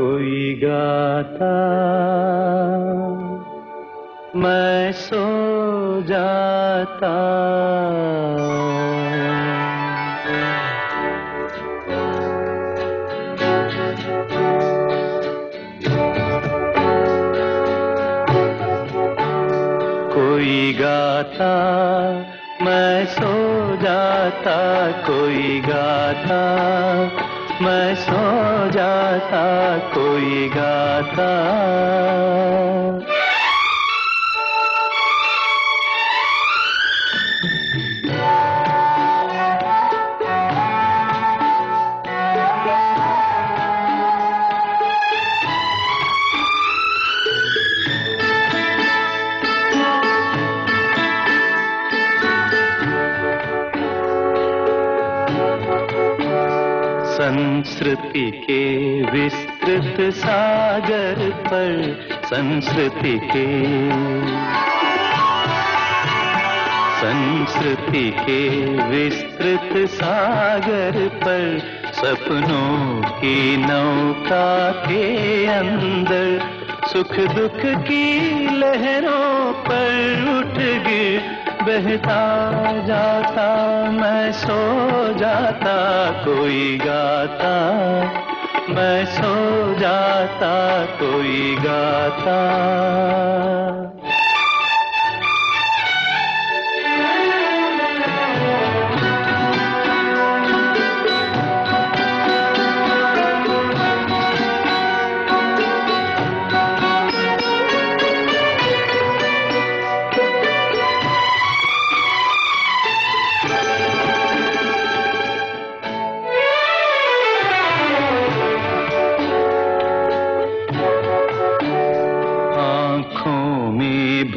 कोई गाता। मैं सो जाता। कोई गाता मैं सो जाता। कोई गाता मैं सो जाता कोई गाता। संस्कृति के विस्तृत सागर पर, संस्कृति के संस्कृति के विस्तृत सागर पर, सपनों की नौका के अंदर, सुख दुख की लहरों पर उठ गिर बहता जाता मैं सो जाता कोई गाता। मैं सो जाता कोई गाता।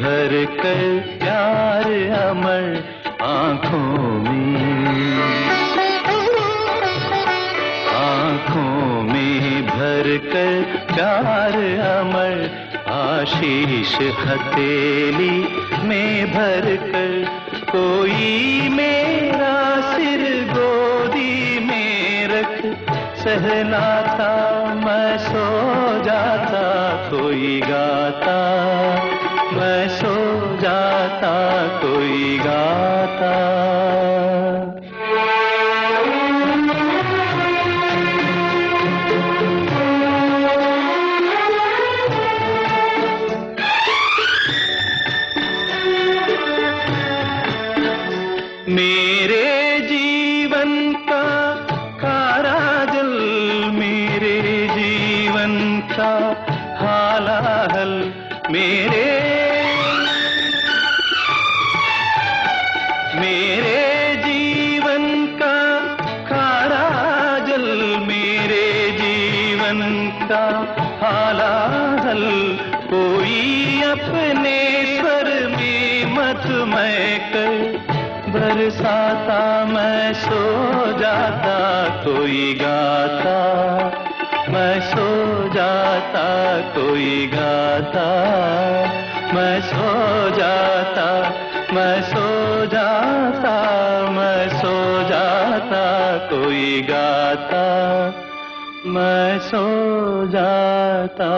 भर कर प्यार अमर आँखों में। आँखों में भर कर प्यार अमर आशीष हथेली में भर कर। कोई मेरा सिर गोदी में रख, सहलाता मैं सो जाता, कोई गाता। मैं सो जाता कोई गाता। मेरे जीवन का हालाहल कोई अपने स्वर में मत मैं बरसाता मैं सो जाता, कोई गाता। मैं सो जाता, कोई गाता। मैं सो जाता, मैं सो जाता। मैं सो जाता, कोई गाता। मैं सो जाता।